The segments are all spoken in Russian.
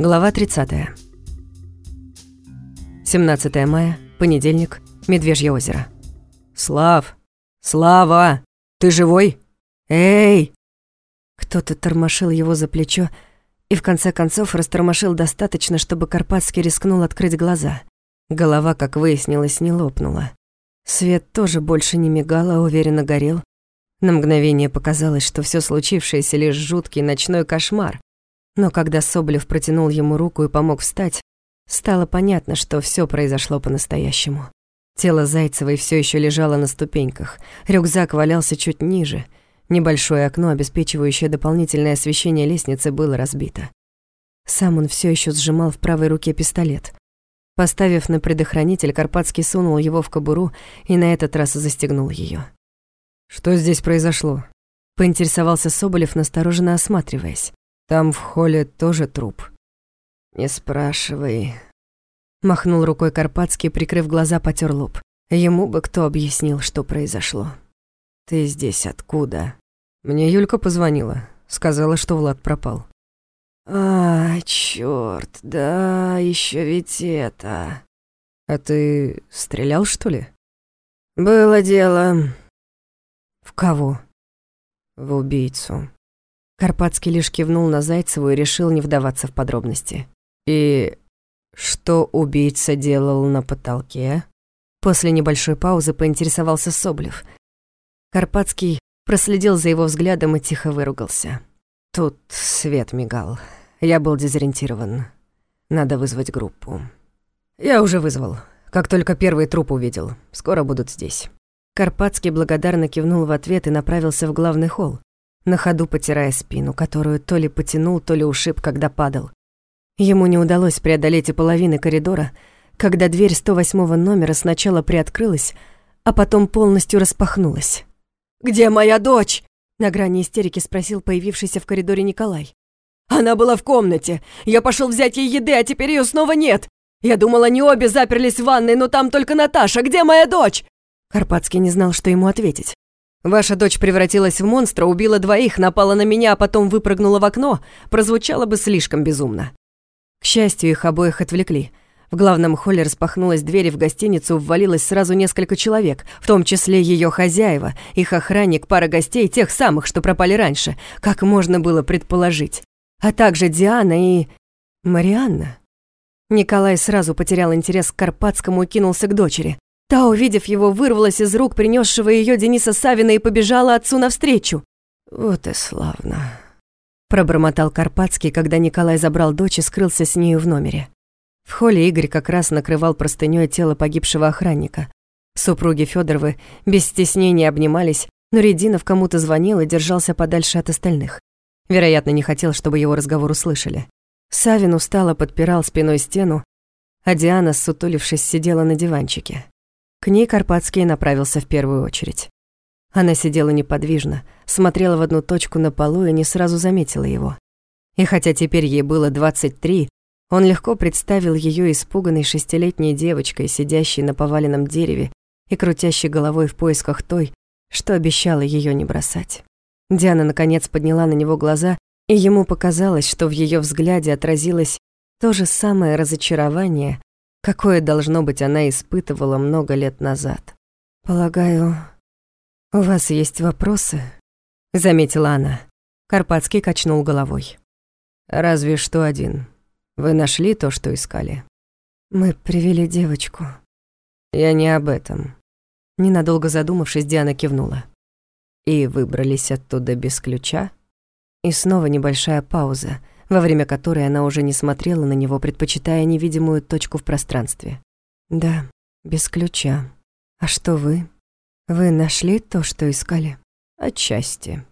Глава 30. 17 мая, понедельник, Медвежье озеро. «Слав! Слава! Ты живой? Эй!» Кто-то тормошил его за плечо и в конце концов растормошил достаточно, чтобы Карпатский рискнул открыть глаза. Голова, как выяснилось, не лопнула. Свет тоже больше не мигал, а уверенно горел. На мгновение показалось, что все случившееся лишь жуткий ночной кошмар, но когда Соболев протянул ему руку и помог встать, стало понятно, что все произошло по-настоящему. Тело Зайцевой все еще лежало на ступеньках, рюкзак валялся чуть ниже, небольшое окно, обеспечивающее дополнительное освещение лестницы, было разбито. Сам он все еще сжимал в правой руке пистолет. Поставив на предохранитель, Карпатский сунул его в кобуру и на этот раз застегнул ее. «Что здесь произошло?» — поинтересовался Соболев, настороженно осматриваясь. Там в холле тоже труп. Не спрашивай. Махнул рукой Карпатский, прикрыв глаза, потер лоб. Ему бы кто объяснил, что произошло. Ты здесь откуда? Мне Юлька позвонила. Сказала, что Влад пропал. А, чёрт, да, еще ведь это. А ты стрелял, что ли? Было дело. В кого? В убийцу. Карпатский лишь кивнул на Зайцеву и решил не вдаваться в подробности. «И что убийца делал на потолке?» После небольшой паузы поинтересовался Соблев. Карпатский проследил за его взглядом и тихо выругался. «Тут свет мигал. Я был дезориентирован. Надо вызвать группу». «Я уже вызвал. Как только первый труп увидел. Скоро будут здесь». Карпатский благодарно кивнул в ответ и направился в главный холл на ходу потирая спину, которую то ли потянул, то ли ушиб, когда падал. Ему не удалось преодолеть и половины коридора, когда дверь 108 номера сначала приоткрылась, а потом полностью распахнулась. «Где моя дочь?» — на грани истерики спросил появившийся в коридоре Николай. «Она была в комнате. Я пошел взять ей еды, а теперь ее снова нет. Я думал, они обе заперлись в ванной, но там только Наташа. Где моя дочь?» Карпатский не знал, что ему ответить. Ваша дочь превратилась в монстра, убила двоих, напала на меня, а потом выпрыгнула в окно, прозвучало бы слишком безумно. К счастью, их обоих отвлекли. В главном холле распахнулась дверь, и в гостиницу ввалилось сразу несколько человек, в том числе ее хозяева, их охранник, пара гостей, тех самых, что пропали раньше, как можно было предположить. А также Диана и... Марианна. Николай сразу потерял интерес к Карпатскому и кинулся к дочери. Та, увидев его, вырвалась из рук принесшего ее Дениса Савина и побежала отцу навстречу. «Вот и славно», — пробормотал Карпатский, когда Николай забрал дочь и скрылся с нею в номере. В холле Игорь как раз накрывал простынёй тело погибшего охранника. Супруги Федоровы без стеснения обнимались, но Рединов кому-то звонил и держался подальше от остальных. Вероятно, не хотел, чтобы его разговор услышали. Савин устало подпирал спиной стену, а Диана, сутулившись, сидела на диванчике. К ней Карпатский направился в первую очередь. Она сидела неподвижно, смотрела в одну точку на полу и не сразу заметила его. И хотя теперь ей было 23, он легко представил ее испуганной шестилетней девочкой, сидящей на поваленном дереве и крутящей головой в поисках той, что обещала ее не бросать. Диана, наконец, подняла на него глаза, и ему показалось, что в ее взгляде отразилось то же самое разочарование, какое, должно быть, она испытывала много лет назад. «Полагаю, у вас есть вопросы?» — заметила она. Карпатский качнул головой. «Разве что один. Вы нашли то, что искали?» «Мы привели девочку». «Я не об этом». Ненадолго задумавшись, Диана кивнула. «И выбрались оттуда без ключа?» И снова небольшая пауза, во время которой она уже не смотрела на него, предпочитая невидимую точку в пространстве. «Да, без ключа. А что вы? Вы нашли то, что искали?» «Отчасти.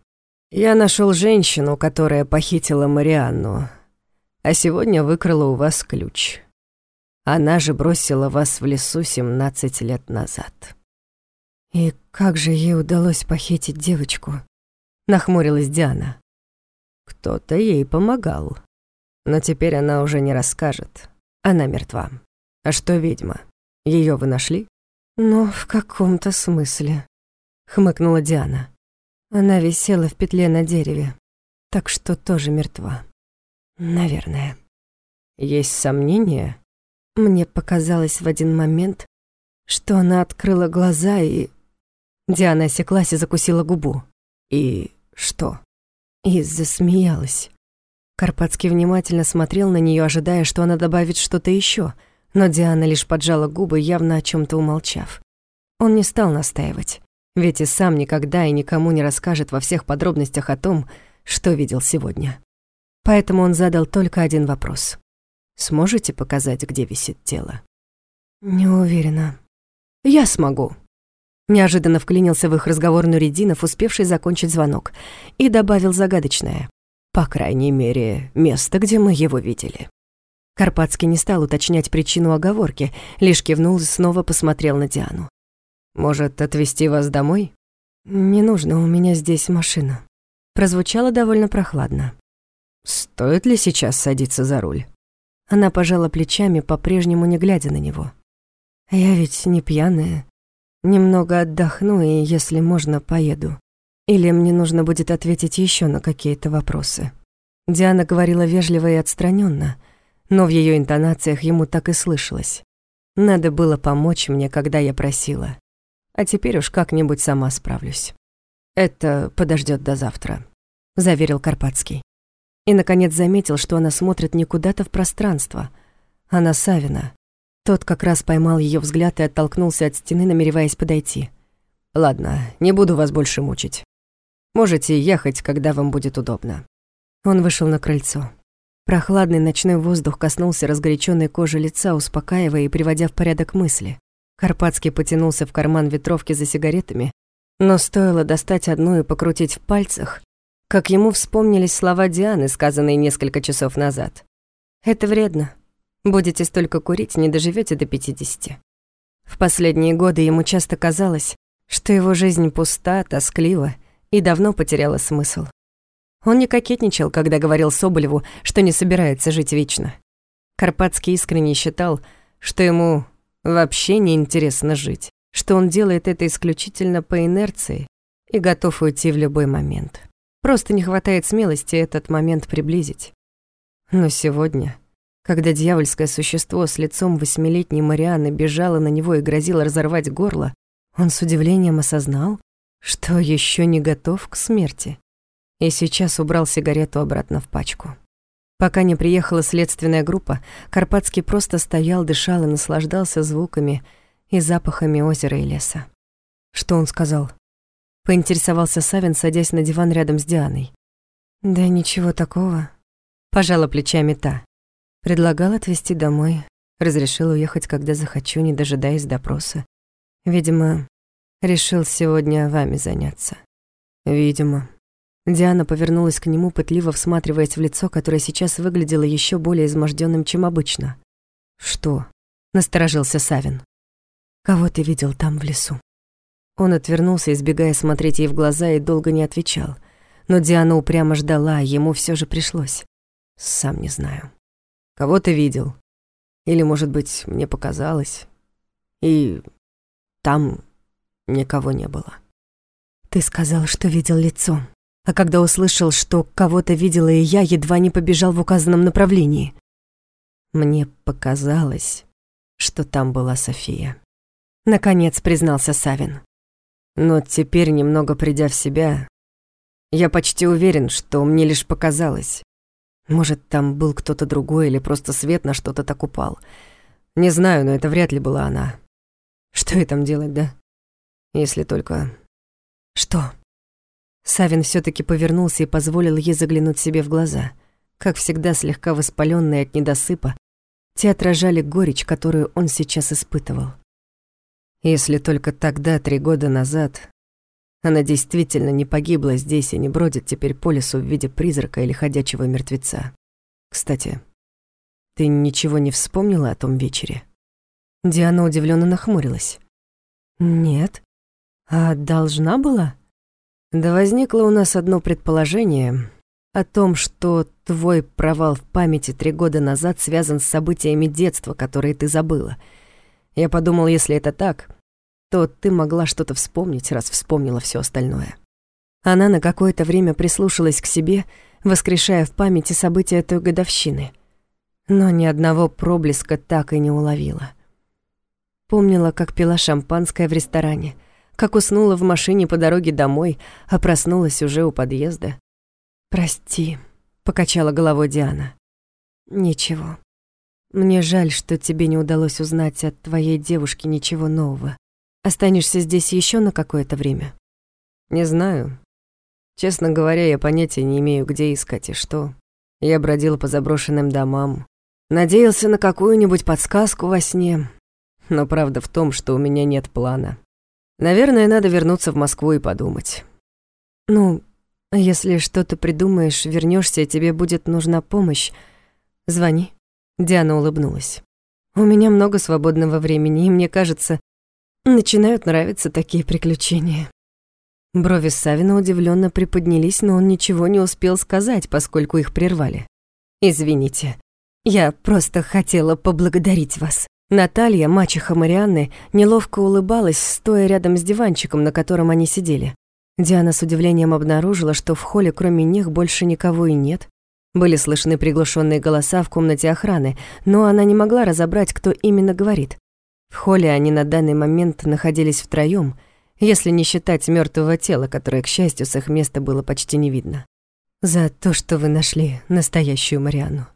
Я нашел женщину, которая похитила Марианну, а сегодня выкрала у вас ключ. Она же бросила вас в лесу 17 лет назад». «И как же ей удалось похитить девочку?» — нахмурилась Диана. Кто-то ей помогал. Но теперь она уже не расскажет. Она мертва. А что ведьма? Ее вы нашли? Ну, в каком-то смысле. Хмыкнула Диана. Она висела в петле на дереве. так что тоже мертва. Наверное. Есть сомнения? Мне показалось в один момент, что она открыла глаза и... Диана осеклась и закусила губу. И что? И засмеялась. Карпатский внимательно смотрел на нее, ожидая, что она добавит что-то еще, но Диана лишь поджала губы, явно о чем то умолчав. Он не стал настаивать, ведь и сам никогда и никому не расскажет во всех подробностях о том, что видел сегодня. Поэтому он задал только один вопрос. «Сможете показать, где висит тело?» «Не уверена». «Я смогу». Неожиданно вклинился в их разговорную Рединов, успевший закончить звонок, и добавил загадочное. По крайней мере, место, где мы его видели. Карпатский не стал уточнять причину оговорки, лишь кивнул и снова посмотрел на Диану. «Может, отвезти вас домой?» «Не нужно, у меня здесь машина». Прозвучало довольно прохладно. «Стоит ли сейчас садиться за руль?» Она пожала плечами, по-прежнему не глядя на него. «Я ведь не пьяная. Немного отдохну и, если можно, поеду. Или мне нужно будет ответить еще на какие-то вопросы. Диана говорила вежливо и отстраненно, но в ее интонациях ему так и слышалось. Надо было помочь мне, когда я просила. А теперь уж как-нибудь сама справлюсь. Это подождет до завтра, заверил Карпатский. И, наконец, заметил, что она смотрит не куда-то в пространство, а на Савина. Тот как раз поймал ее взгляд и оттолкнулся от стены, намереваясь подойти. «Ладно, не буду вас больше мучить. Можете ехать, когда вам будет удобно». Он вышел на крыльцо. Прохладный ночной воздух коснулся разгоряченной кожи лица, успокаивая и приводя в порядок мысли. Карпатский потянулся в карман ветровки за сигаретами, но стоило достать одну и покрутить в пальцах, как ему вспомнились слова Дианы, сказанные несколько часов назад. «Это вредно. Будете столько курить, не доживете до пятидесяти». В последние годы ему часто казалось, что его жизнь пуста, тосклива, и давно потеряла смысл. Он не кокетничал, когда говорил Соболеву, что не собирается жить вечно. Карпатский искренне считал, что ему вообще не интересно жить, что он делает это исключительно по инерции и готов уйти в любой момент. Просто не хватает смелости этот момент приблизить. Но сегодня, когда дьявольское существо с лицом восьмилетней Марианы бежало на него и грозило разорвать горло, он с удивлением осознал, что еще не готов к смерти. И сейчас убрал сигарету обратно в пачку. Пока не приехала следственная группа, Карпатский просто стоял, дышал и наслаждался звуками и запахами озера и леса. Что он сказал? Поинтересовался Савин, садясь на диван рядом с Дианой. «Да ничего такого», — пожала плечами та. Предлагал отвезти домой, разрешил уехать, когда захочу, не дожидаясь допроса. Видимо, Решил сегодня вами заняться. Видимо. Диана повернулась к нему, пытливо всматриваясь в лицо, которое сейчас выглядело еще более изможденным, чем обычно. «Что?» — насторожился Савин. «Кого ты видел там в лесу?» Он отвернулся, избегая смотреть ей в глаза, и долго не отвечал. Но Диана упрямо ждала, ему все же пришлось. «Сам не знаю. Кого ты видел? Или, может быть, мне показалось? И там никого не было. Ты сказал, что видел лицо. А когда услышал, что кого-то видела и я, едва не побежал в указанном направлении. Мне показалось, что там была София. Наконец признался Савин. Но теперь, немного придя в себя, я почти уверен, что мне лишь показалось. Может, там был кто-то другой или просто свет на что-то так упал. Не знаю, но это вряд ли была она. Что ей там делать, да? Если только... Что? Савин все таки повернулся и позволил ей заглянуть себе в глаза. Как всегда, слегка воспаленные от недосыпа, те отражали горечь, которую он сейчас испытывал. Если только тогда, три года назад, она действительно не погибла здесь и не бродит теперь по лесу в виде призрака или ходячего мертвеца. Кстати, ты ничего не вспомнила о том вечере? Диана удивленно нахмурилась. Нет. А должна была? Да возникло у нас одно предположение о том, что твой провал в памяти три года назад связан с событиями детства, которые ты забыла. Я подумал, если это так, то ты могла что-то вспомнить, раз вспомнила все остальное. Она на какое-то время прислушалась к себе, воскрешая в памяти события той годовщины. Но ни одного проблеска так и не уловила. Помнила, как пила шампанское в ресторане, как уснула в машине по дороге домой, а проснулась уже у подъезда. «Прости», — покачала головой Диана. «Ничего. Мне жаль, что тебе не удалось узнать от твоей девушки ничего нового. Останешься здесь еще на какое-то время?» «Не знаю. Честно говоря, я понятия не имею, где искать и что. Я бродил по заброшенным домам, надеялся на какую-нибудь подсказку во сне, но правда в том, что у меня нет плана. Наверное, надо вернуться в Москву и подумать». «Ну, если что-то придумаешь, вернешься, и тебе будет нужна помощь, звони». Диана улыбнулась. «У меня много свободного времени, и мне кажется, начинают нравиться такие приключения». Брови Савина удивленно приподнялись, но он ничего не успел сказать, поскольку их прервали. «Извините, я просто хотела поблагодарить вас». Наталья, мачеха Марианны, неловко улыбалась, стоя рядом с диванчиком, на котором они сидели. Диана с удивлением обнаружила, что в холле кроме них больше никого и нет, были слышны приглушенные голоса в комнате охраны, но она не могла разобрать, кто именно говорит. В холле они на данный момент находились втроём, если не считать мёртвого тела, которое, к счастью, с их места было почти не видно. «За то, что вы нашли настоящую Марианну».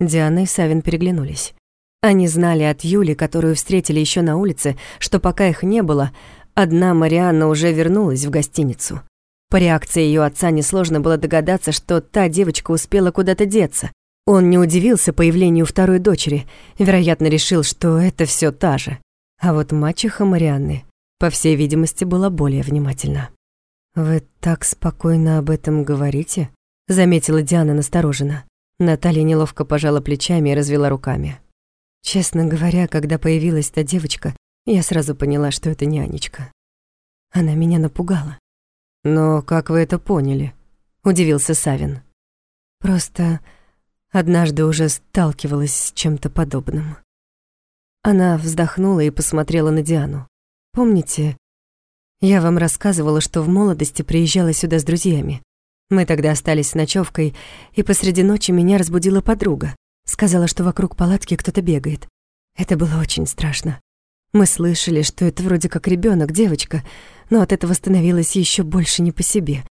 Диана и Савин переглянулись. Они знали от Юли, которую встретили ещё на улице, что пока их не было, одна Марианна уже вернулась в гостиницу. По реакции ее отца несложно было догадаться, что та девочка успела куда-то деться. Он не удивился появлению второй дочери, вероятно, решил, что это все та же. А вот мачеха Марианны, по всей видимости, была более внимательна. «Вы так спокойно об этом говорите?» — заметила Диана настороженно. Наталья неловко пожала плечами и развела руками. Честно говоря, когда появилась та девочка, я сразу поняла, что это не Анечка. Она меня напугала. «Но как вы это поняли?» — удивился Савин. «Просто однажды уже сталкивалась с чем-то подобным». Она вздохнула и посмотрела на Диану. «Помните, я вам рассказывала, что в молодости приезжала сюда с друзьями. Мы тогда остались с ночевкой, и посреди ночи меня разбудила подруга. Сказала, что вокруг палатки кто-то бегает. Это было очень страшно. Мы слышали, что это вроде как ребенок, девочка, но от этого становилось еще больше не по себе.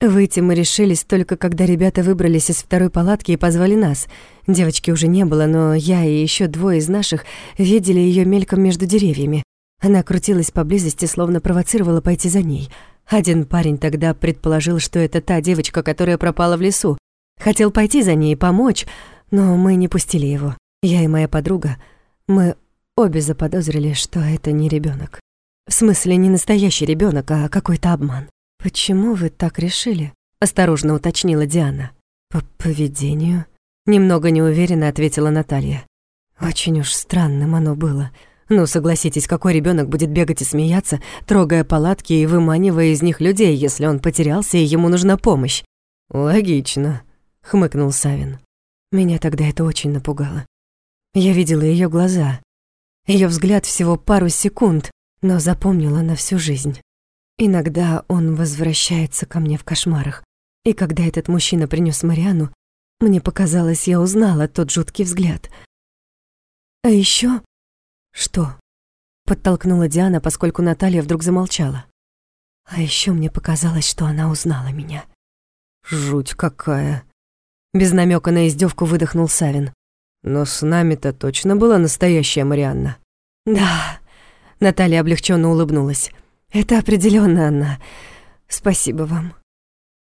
Выйти мы решились только когда ребята выбрались из второй палатки и позвали нас. Девочки уже не было, но я и еще двое из наших видели ее мельком между деревьями. Она крутилась поблизости, словно провоцировала пойти за ней. Один парень тогда предположил, что это та девочка, которая пропала в лесу. Хотел пойти за ней и помочь, но мы не пустили его. Я и моя подруга, мы Обе заподозрили, что это не ребенок. В смысле, не настоящий ребенок, а какой-то обман. «Почему вы так решили?» — осторожно уточнила Диана. «По поведению?» — немного неуверенно ответила Наталья. «Очень уж странным оно было. Ну, согласитесь, какой ребенок будет бегать и смеяться, трогая палатки и выманивая из них людей, если он потерялся и ему нужна помощь?» «Логично», — хмыкнул Савин. Меня тогда это очень напугало. Я видела ее глаза, ее взгляд всего пару секунд, но запомнила на всю жизнь. Иногда он возвращается ко мне в кошмарах. И когда этот мужчина принес Мариану, мне показалось, я узнала тот жуткий взгляд. А еще Что? Подтолкнула Диана, поскольку Наталья вдруг замолчала. А еще мне показалось, что она узнала меня. Жуть какая. Без намека на издевку выдохнул Савин. Но с нами-то точно была настоящая Марианна. Да, Наталья облегченно улыбнулась. Это определенно она. Спасибо вам.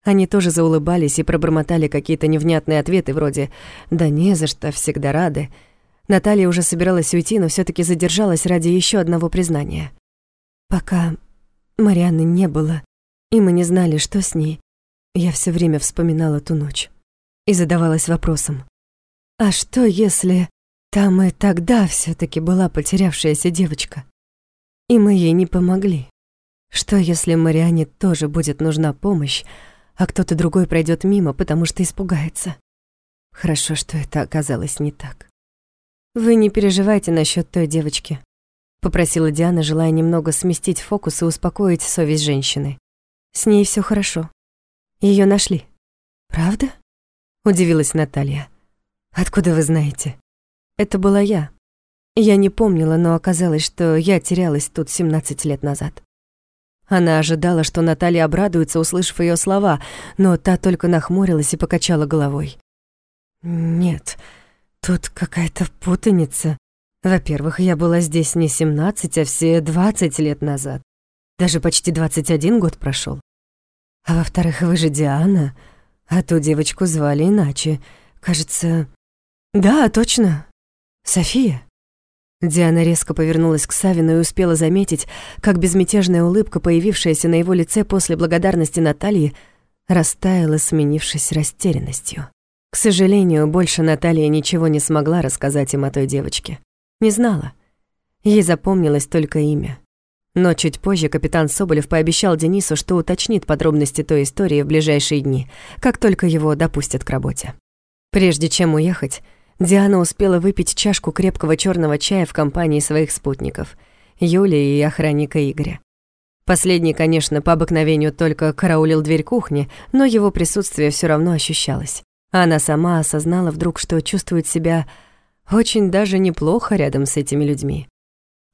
Они тоже заулыбались и пробормотали какие-то невнятные ответы вроде «Да не за что, всегда рады». Наталья уже собиралась уйти, но все таки задержалась ради еще одного признания. Пока Марианны не было, и мы не знали, что с ней, я все время вспоминала ту ночь и задавалась вопросом, а что если там и тогда все таки была потерявшаяся девочка? И мы ей не помогли. Что если Мариане тоже будет нужна помощь, а кто-то другой пройдет мимо, потому что испугается? Хорошо, что это оказалось не так. «Вы не переживайте насчет той девочки», — попросила Диана, желая немного сместить фокус и успокоить совесть женщины. «С ней все хорошо. Ее нашли. Правда? Удивилась Наталья. Откуда вы знаете? Это была я. Я не помнила, но оказалось, что я терялась тут 17 лет назад. Она ожидала, что Наталья обрадуется, услышав ее слова, но та только нахмурилась и покачала головой. «Нет, тут какая-то путаница. Во-первых, я была здесь не 17, а все 20 лет назад. Даже почти 21 год прошел. А во-вторых, вы же Диана, а ту девочку звали иначе. Кажется... Да, точно. София. Диана резко повернулась к Савину и успела заметить, как безмятежная улыбка, появившаяся на его лице после благодарности Натальи, растаяла, сменившись растерянностью. К сожалению, больше Наталья ничего не смогла рассказать им о той девочке. Не знала. Ей запомнилось только имя. Но чуть позже капитан Соболев пообещал Денису, что уточнит подробности той истории в ближайшие дни, как только его допустят к работе. Прежде чем уехать, Диана успела выпить чашку крепкого черного чая в компании своих спутников, Юлии и охранника Игоря. Последний, конечно, по обыкновению только караулил дверь кухни, но его присутствие все равно ощущалось. Она сама осознала вдруг, что чувствует себя очень даже неплохо рядом с этими людьми.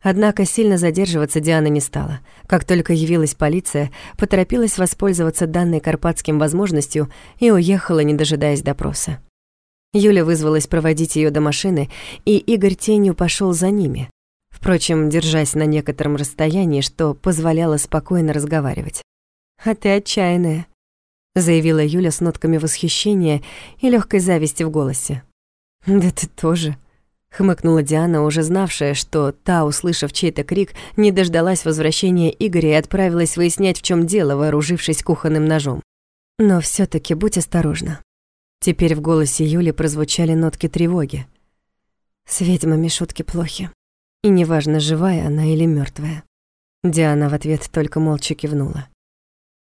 Однако сильно задерживаться Диана не стала. Как только явилась полиция, поторопилась воспользоваться данной карпатским возможностью и уехала, не дожидаясь допроса. Юля вызвалась проводить ее до машины, и Игорь тенью пошел за ними, впрочем, держась на некотором расстоянии, что позволяло спокойно разговаривать. «А ты отчаянная», — заявила Юля с нотками восхищения и легкой зависти в голосе. «Да ты тоже», Хмыкнула Диана, уже знавшая, что та, услышав чей-то крик, не дождалась возвращения Игоря и отправилась выяснять, в чем дело, вооружившись кухонным ножом. Но все таки будь осторожна. Теперь в голосе Юли прозвучали нотки тревоги. С ведьмами шутки плохи. И неважно, живая она или мертвая. Диана в ответ только молча кивнула.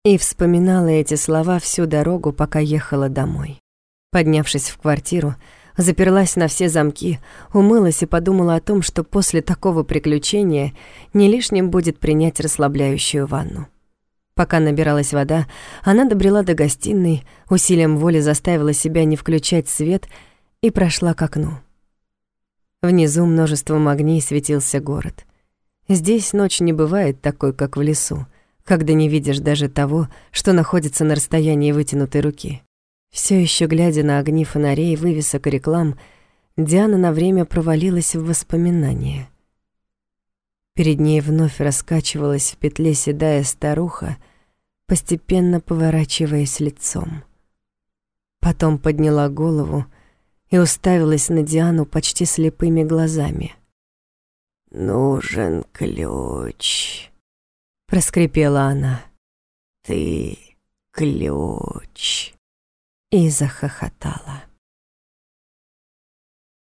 И вспоминала эти слова всю дорогу, пока ехала домой. Поднявшись в квартиру, заперлась на все замки, умылась и подумала о том, что после такого приключения не лишним будет принять расслабляющую ванну. Пока набиралась вода, она добрела до гостиной, усилием воли заставила себя не включать свет и прошла к окну. Внизу множеством огней светился город. Здесь ночь не бывает такой, как в лесу, когда не видишь даже того, что находится на расстоянии вытянутой руки. Все еще глядя на огни фонарей, вывесок и реклам, Диана на время провалилась в воспоминания. Перед ней вновь раскачивалась в петле седая старуха, постепенно поворачиваясь лицом. Потом подняла голову и уставилась на Диану почти слепыми глазами. «Нужен ключ», — проскрипела она. «Ты ключ» и захохотала.